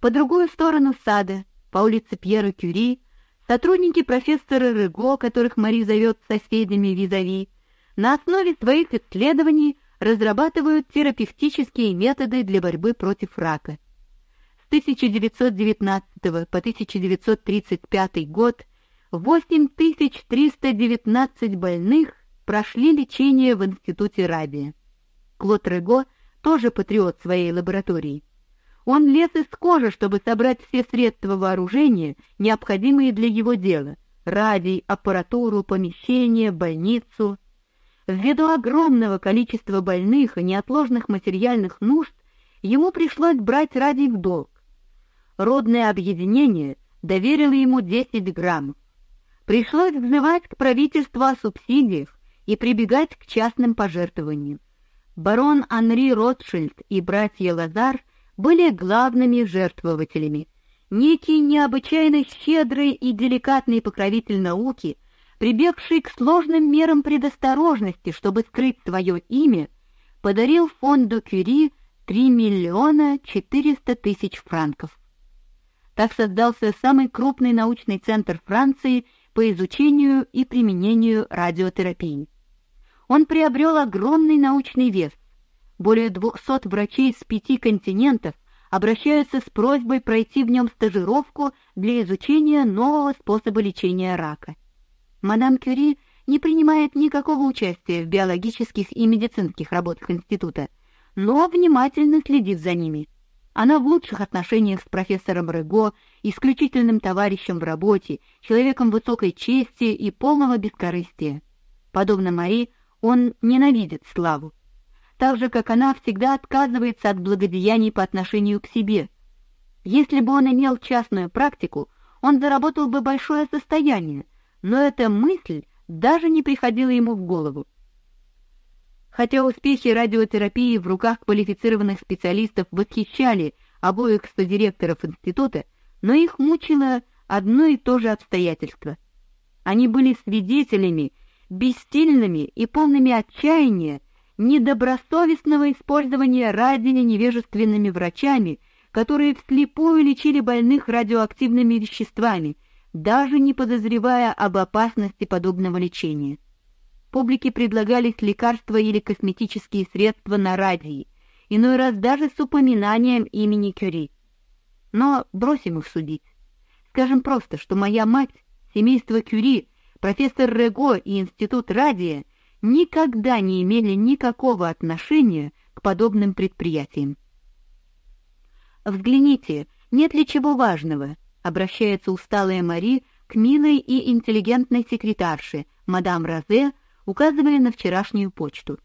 По другую сторону сада, по улице Пьера Кюри, сотрудники профессора Рего, которых Мари зовет соседями визави, на основе своих исследований разрабатывают терапевтические методы для борьбы против рака. С 1919 по 1935 год 8319 больных прошли лечение в институте Раби. Клод Рего тоже патриот своей лаборатории. Он лез из кожи, чтобы собрать все средства вооружения, необходимые для его дела: радий, аппаратуру, помещение, больницу. Ввиду огромного количества больных и неотложных материальных нужд, ему пришлось брать радий в долг. Родное объединение доверило ему 10 граммов. Пришлось взывать к правительству о субсидиях и прибегать к частным пожертвованиям. Барон Анри Ротшильд и братья Лазар были главными жертвователями. Некий необычайно щедрый и деликатный покровитель науки, прибегший к сложным мерам предосторожности, чтобы скрыть свое имя, подарил фонду Кюри 3 миллиона 400 тысяч франков. Так создался самый крупный научный центр Франции – по изучению и применению радиотерапии. Он приобрел огромный научный вес. Более 200 врачей с пяти континентов обращаются с просьбой пройти в нем стажировку для изучения нового способа лечения рака. Мадам Кюри не принимает никакого участия в биологических и медицинских работах института, но внимательно следит за ними. Она в лучших отношениях с профессором Рего, исключительным товарищем в работе, человеком высокой чести и полного бескорыстия. Подобно Мари, он ненавидит славу. Так же, как она всегда отказывается от благодеяний по отношению к себе. Если бы он имел частную практику, он заработал бы большое состояние, но эта мысль даже не приходила ему в голову. Хотя успехи радиотерапии в руках квалифицированных специалистов восхищали обоих содиректоров института, но их мучило одно и то же обстоятельство. Они были свидетелями бессильными и полными отчаяния недобросовестного использования радия невежественными врачами, которые вслепую лечили больных радиоактивными веществами, даже не подозревая об опасности подобного лечения. Публике предлагались лекарства или косметические средства на радии, иной раз даже с упоминанием имени Кюри. Но бросим их судить. Скажем просто, что моя мать, семейство Кюри, профессор Рего и институт радия никогда не имели никакого отношения к подобным предприятиям. Взгляните, нет ли чего важного, обращается усталая Мари к милой и интеллигентной секретарше, мадам Розе, указывая на вчерашнюю почту.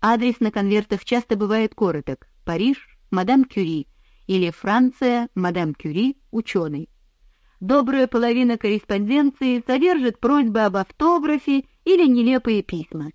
Адрес на конвертах часто бывает короток: Париж, мадам Кюри или Франция, мадам Кюри, ученый. Добрая половина корреспонденции содержит просьбы об автографе или нелепые письма.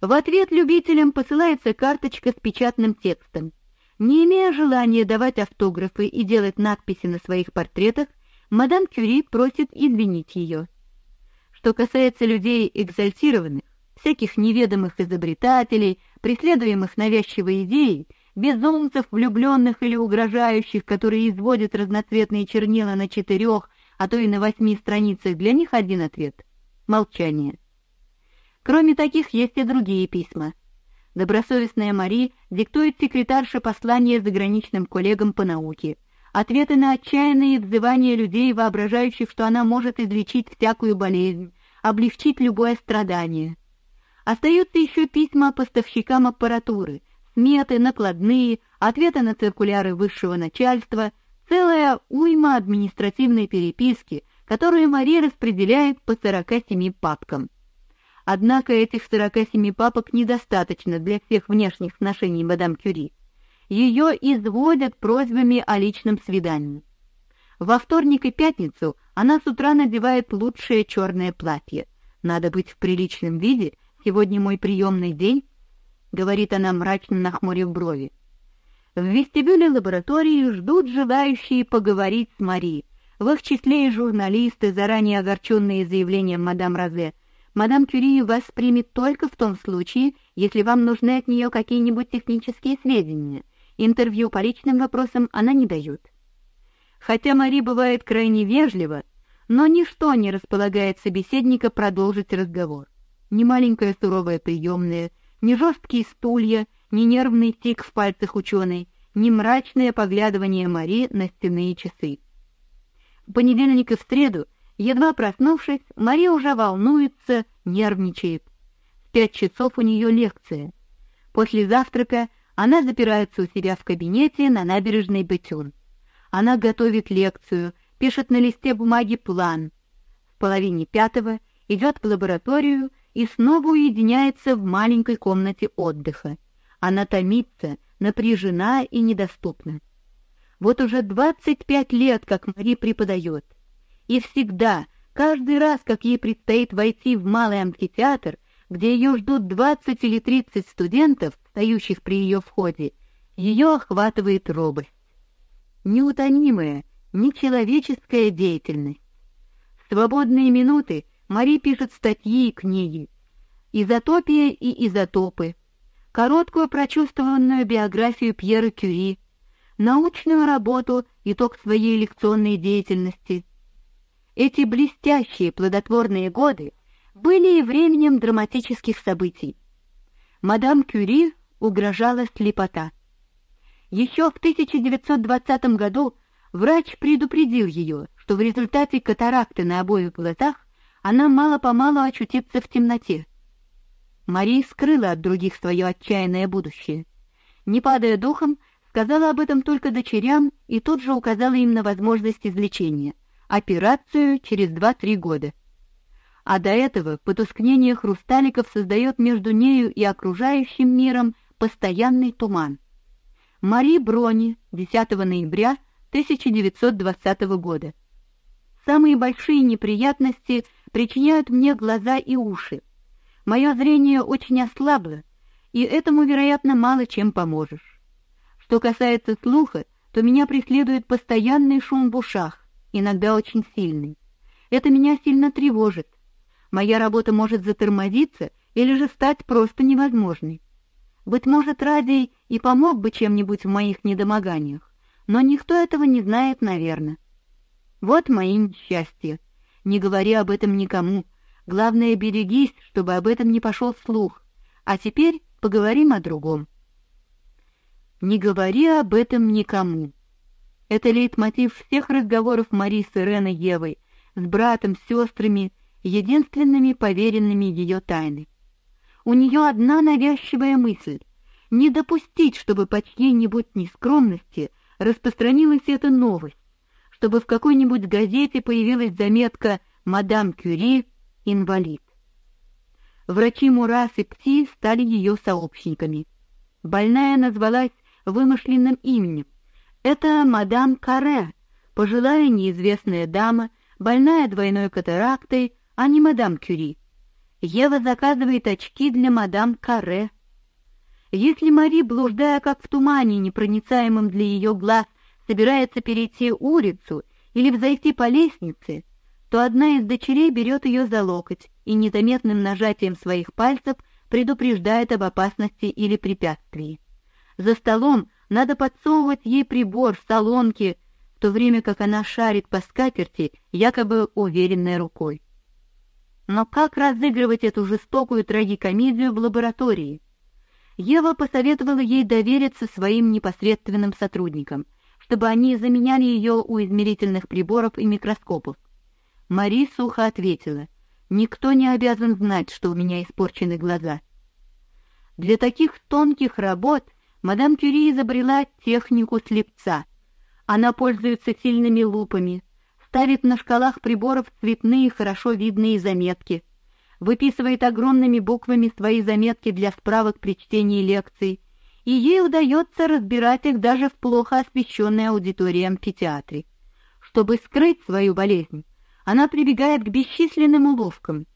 В ответ любителям посылается карточка с печатным текстом. Не имея желания давать автографы и делать надписи на своих портретах, мадам Кюри просит извинить ее. Что касается людей экзальтированных, всяких неведомых изобретателей, преследуемых навязчивой идеей, безумцев, влюбленных или угрожающих, которые изводят разноцветные чернила на четырех, а то и на восьми страницах, для них один ответ — молчание. Кроме таких есть и другие письма. Добросовестная Мари диктует секретарше послание заграничным коллегам по науке — ответы на отчаянные взывания людей, воображающих, что она может излечить всякую болезнь, облегчить любое страдание. Остаются еще письма поставщикам аппаратуры, сметы, накладные, ответы на циркуляры высшего начальства, целая уйма административной переписки, которую Мария распределяет по 47 папкам. Однако этих 47 папок недостаточно для всех внешних сношений мадам Кюри ее изводят просьбами о личном свидании. Во вторник и пятницу она с утра надевает лучшее черное платье. Надо быть в приличном виде, сегодня мой приемный день, говорит она мрачно нахмурив брови. В вестибюле лаборатории ждут желающие поговорить с Мари. В их числе и журналисты, заранее огорченные заявлением мадам Розе. Мадам Кюри вас примет только в том случае, если вам нужны от нее какие-нибудь технические сведения. Интервью по личным вопросам она не дает. Хотя Мари бывает крайне вежлива, но ничто не располагает собеседника продолжить разговор. Ни маленькая суровая приемная, ни жесткие стулья, ни нервный тик в пальцах ученой, ни мрачное поглядывание Мари на стенные часы. В понедельник и в среду, едва проснувшись, Мари уже волнуется, нервничает. В пять часов у нее лекция. После завтрака она запирается у себя в кабинете на набережной Бетюн. Она готовит лекцию, пишет на листе бумаги план. В половине пятого идет в лабораторию и снова уединяется в маленькой комнате отдыха. Она томится, напряжена и недоступна. Вот уже двадцать пять лет, как Мари преподает. И всегда, каждый раз, как ей предстоит войти в малый амфитеатр, где ее ждут двадцать или тридцать студентов, стоящих при ее входе, ее охватывает робость. Неутомимая, нечеловеческая деятельность. В свободные минуты Мари пишет статьи и книги. Изотопия и изотопы, короткую прочувствованную биографию Пьера Кюри, научную работу, итог своей лекционной деятельности. Эти блестящие плодотворные годы были и временем драматических событий. Мадам Кюри угрожала слепота. Еще в 1920 году врач предупредил ее, что в результате катаракты на обоих глазах она мало-помалу очутится в темноте. Мария скрыла от других свое отчаянное будущее. Не падая духом, сказала об этом только дочерям и тут же указала им на возможность излечения операцию через 2-3 года. А до этого потускнение хрусталиков создает между нею и окружающим миром постоянный туман. Мари Брони, 10 ноября 1920 года. Самые большие неприятности причиняют мне глаза и уши. Мое зрение очень ослабло, и этому, вероятно, мало чем поможешь. Что касается слуха, то меня преследует постоянный шум в ушах, иногда очень сильный. Это меня сильно тревожит. Моя работа может затормозиться или же стать просто невозможной. Быть может, Радий и помог бы чем-нибудь в моих недомоганиях, но никто этого не знает, наверное. Вот мои несчастья. Не говори об этом никому, Главное, берегись, чтобы об этом не пошел слух. А теперь поговорим о другом. Не говори об этом никому. Это лейтмотив всех разговоров Мари с Иреной Евой, с братом, с сестрами, единственными поверенными ее тайны. У нее одна навязчивая мысль — не допустить, чтобы по чьей-нибудь нескромности распространилась эта новость, чтобы в какой-нибудь газете появилась заметка «Мадам Кюри инвалид. Врачи Мурас и Пти стали ее сообщниками. Больная назвалась вымышленным именем. Это мадам Каре, пожилая неизвестная дама, больная двойной катарактой, а не мадам Кюри. Ева заказывает очки для мадам Каре. Если Мари, блуждая как в тумане, непроницаемом для ее глаз, собирается перейти улицу или взойти по лестнице, то одна из дочерей берет ее за локоть и незаметным нажатием своих пальцев предупреждает об опасности или препятствии. За столом надо подсовывать ей прибор в солонке, в то время как она шарит по скатерти, якобы уверенной рукой. Но как разыгрывать эту жестокую трагикомедию в лаборатории? Ева посоветовала ей довериться своим непосредственным сотрудникам, чтобы они заменяли ее у измерительных приборов и микроскопов. Мари сухо ответила: "Никто не обязан знать, что у меня испорчены глаза". Для таких тонких работ мадам Кюри изобрела технику слепца. Она пользуется сильными лупами, ставит на шкалах приборов цветные хорошо видные заметки, выписывает огромными буквами свои заметки для справок при чтении лекций, и ей удается разбирать их даже в плохо освещенной аудитории амфитеатре. Чтобы скрыть свою болезнь, она прибегает к бесчисленным уловкам.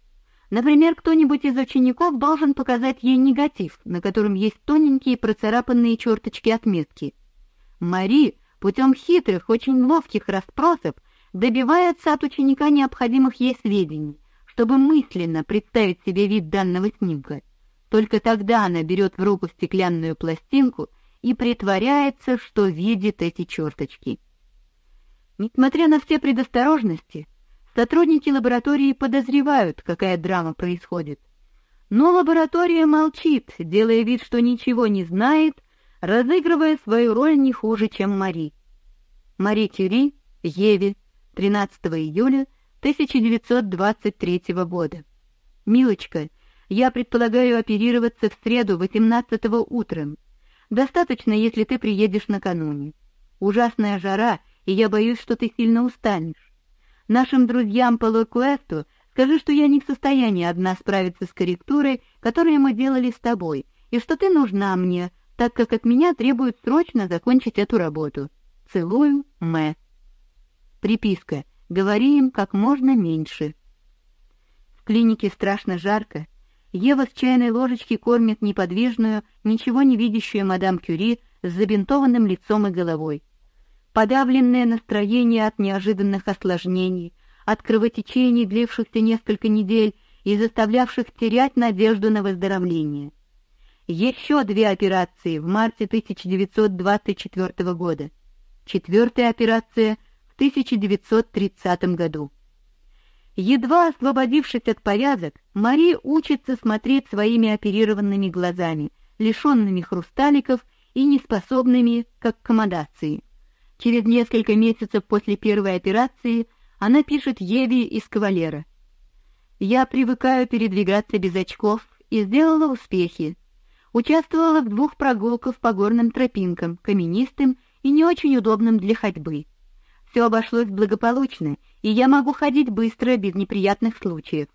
Например, кто-нибудь из учеников должен показать ей негатив, на котором есть тоненькие процарапанные черточки отметки. Мари путем хитрых, очень ловких расспросов добивается от ученика необходимых ей сведений, чтобы мысленно представить себе вид данного снимка. Только тогда она берет в руку стеклянную пластинку и притворяется, что видит эти черточки. Несмотря на все предосторожности, сотрудники лаборатории подозревают, какая драма происходит. Но лаборатория молчит, делая вид, что ничего не знает, разыгрывая свою роль не хуже, чем Мари. Мари Кюри, Еве, 13 июля 1923 года. Милочка, я предполагаю оперироваться в среду 18 утром. Достаточно, если ты приедешь накануне. Ужасная жара, и я боюсь, что ты сильно устанешь. Нашим друзьям по Локуэсту скажи, что я не в состоянии одна справиться с корректурой, которую мы делали с тобой, и что ты нужна мне, так как от меня требуют срочно закончить эту работу. Целую, Мэ. Приписка. Говори им как можно меньше. В клинике страшно жарко. Ева с чайной ложечки кормит неподвижную, ничего не видящую мадам Кюри с забинтованным лицом и головой. Подавленное настроение от неожиданных осложнений, от кровотечений, длившихся несколько недель и заставлявших терять надежду на выздоровление. Еще две операции в марте 1924 года. Четвертая операция в 1930 году. Едва освободившись от повязок, Мари учится смотреть своими оперированными глазами, лишенными хрусталиков и неспособными к аккомодации. Через несколько месяцев после первой операции она пишет Еве из кавалера. «Я привыкаю передвигаться без очков и сделала успехи. Участвовала в двух прогулках по горным тропинкам, каменистым и не очень удобным для ходьбы. Все обошлось благополучно, и я могу ходить быстро без неприятных случаев.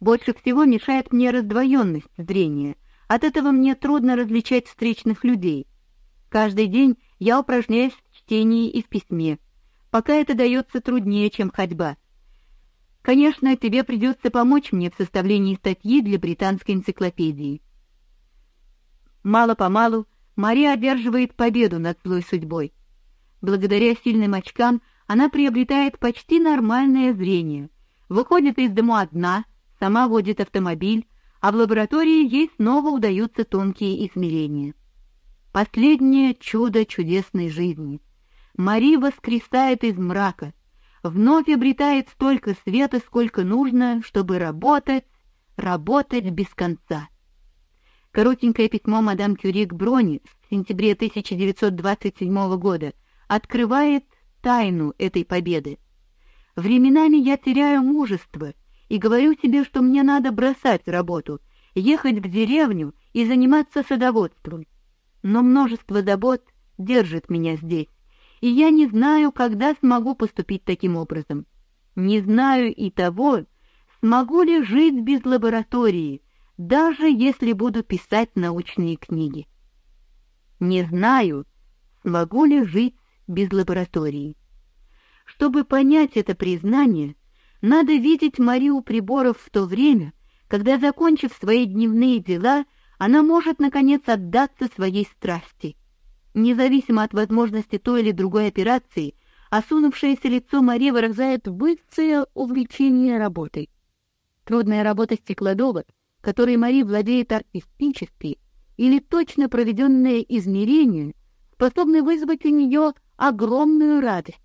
Больше всего мешает мне раздвоенность зрения. От этого мне трудно различать встречных людей. Каждый день я упражняюсь чтении и в письме. Пока это дается труднее, чем ходьба. Конечно, тебе придется помочь мне в составлении статьи для британской энциклопедии. Мало-помалу Мария одерживает победу над злой судьбой. Благодаря сильным очкам она приобретает почти нормальное зрение, выходит из дому одна, сама водит автомобиль, а в лаборатории ей снова удаются тонкие измерения. Последнее чудо чудесной жизни. Мари воскресает из мрака, вновь обретает столько света, сколько нужно, чтобы работать, работать без конца. Коротенькое письмо мадам Кюри к Брони в сентябре 1927 года открывает тайну этой победы. Временами я теряю мужество и говорю себе, что мне надо бросать работу, ехать в деревню и заниматься садоводством. Но множество забот держит меня здесь и я не знаю, когда смогу поступить таким образом. Не знаю и того, смогу ли жить без лаборатории, даже если буду писать научные книги. Не знаю, смогу ли жить без лаборатории. Чтобы понять это признание, надо видеть Марию Приборов в то время, когда, закончив свои дневные дела, она может наконец отдаться своей страсти Независимо от возможности той или другой операции, осунувшееся лицо Марии выражает высшее увлечение работой. Трудная работа стеклодува, которой Мари владеет артистически, или точно проведенное измерение, способны вызвать у нее огромную радость.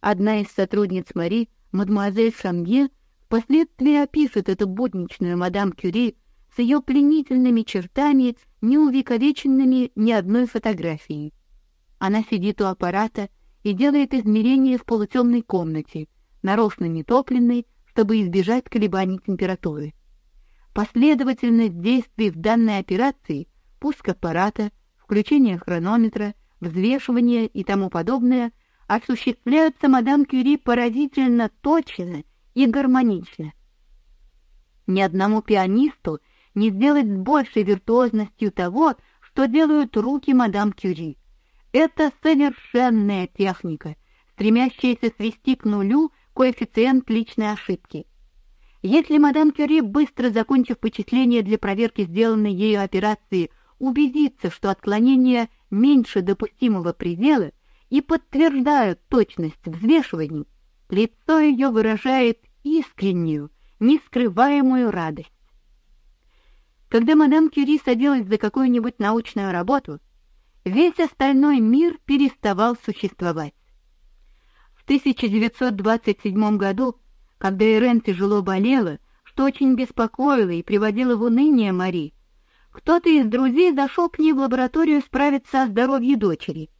Одна из сотрудниц Мари, мадемуазель Шамье, впоследствии опишет эту будничную мадам Кюри с ее пленительными чертами, не увековеченными ни одной фотографией. Она сидит у аппарата и делает измерения в полутемной комнате, нарочно нетопленной, чтобы избежать колебаний температуры. Последовательность действий в данной операции, пуск аппарата, включение хронометра, взвешивание и тому подобное осуществляются мадам Кюри поразительно точно и гармонично. Ни одному пианисту не сделать с большей виртуозностью того, что делают руки мадам Кюри. Это совершенная техника, стремящаяся свести к нулю коэффициент личной ошибки. Если мадам Кюри, быстро закончив почисление для проверки сделанной ею операции, убедится, что отклонение меньше допустимого предела и подтверждают точность взвешиваний, лицо ее выражает искреннюю, нескрываемую радость. Когда мадам Кюри садилась за какую-нибудь научную работу, весь остальной мир переставал существовать. В 1927 году, когда Ирен тяжело болела, что очень беспокоило и приводило в уныние Мари, кто-то из друзей зашел к ней в лабораторию справиться о здоровье дочери.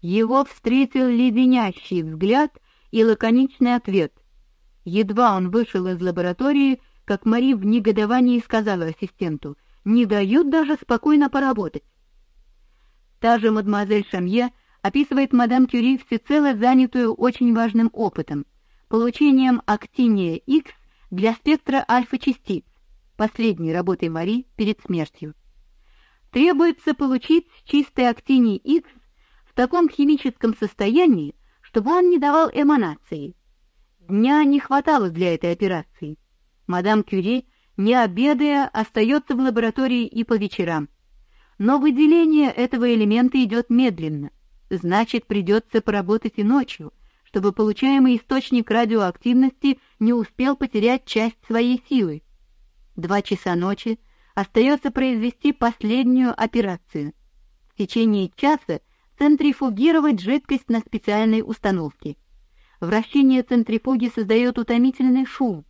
Его встретил леденящий взгляд и лаконичный ответ. Едва он вышел из лаборатории, как Мари в негодовании сказала ассистенту: "Не дают даже спокойно поработать". Та же мадемуазель Шамье описывает мадам Кюри всецело занятую очень важным опытом получением актиния X для спектра альфа-частиц последней работой Мари перед смертью. Требуется получить чистый актиний X в таком химическом состоянии, чтобы он не давал эманации. Дня не хватало для этой операции. Мадам Кюри, не обедая, остается в лаборатории и по вечерам. Но выделение этого элемента идет медленно. Значит, придется поработать и ночью, чтобы получаемый источник радиоактивности не успел потерять часть своей силы два часа ночи остается произвести последнюю операцию. В течение часа центрифугировать жидкость на специальной установке. Вращение центрифуги создает утомительный шум,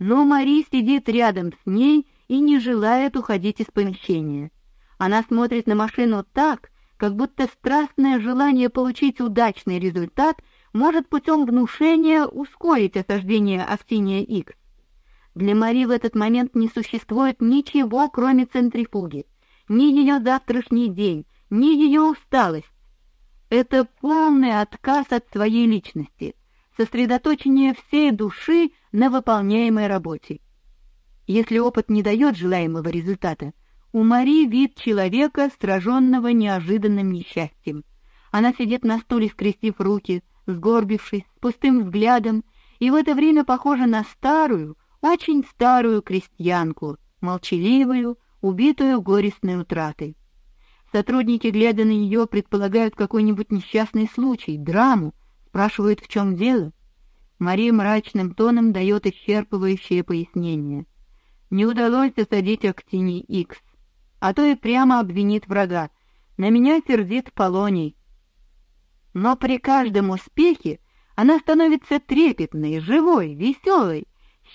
но Мари сидит рядом с ней и не желает уходить из помещения. Она смотрит на машину так, как будто страстное желание получить удачный результат может путем внушения ускорить осаждение Актиния X. Для Мари в этот момент не существует ничего, кроме центрифуги, ни ее завтрашний день, ни ее усталость. Это полный отказ от своей личности, сосредоточение всей души на выполняемой работе. Если опыт не дает желаемого результата, у Мари вид человека, сраженного неожиданным несчастьем. Она сидит на стуле, скрестив руки, сгорбившись, с пустым взглядом, и в это время похожа на старую, очень старую крестьянку, молчаливую, убитую горестной утратой. Сотрудники, глядя на нее, предполагают какой-нибудь несчастный случай, драму, спрашивают, в чем дело. Мария мрачным тоном дает исчерпывающее пояснение. Не удалось осадить Актини Икс, а то и прямо обвинит врага. На меня сердит Полоний. Но при каждом успехе она становится трепетной, живой, веселой,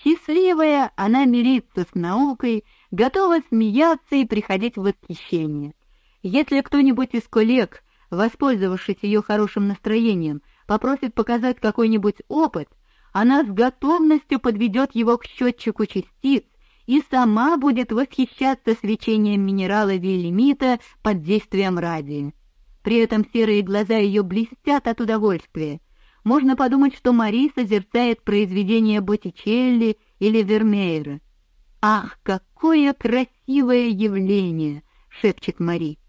Счастливая, она мирится с наукой, готова смеяться и приходить в восхищение. Если кто-нибудь из коллег, воспользовавшись ее хорошим настроением, попросит показать какой-нибудь опыт, она с готовностью подведет его к счетчику частиц и сама будет восхищаться свечением минерала виллимита под действием радия. При этом серые глаза ее блестят от удовольствия, можно подумать, что Мари созерцает произведение Боттичелли или Вермеера. «Ах, какое красивое явление!» — шепчет Мари.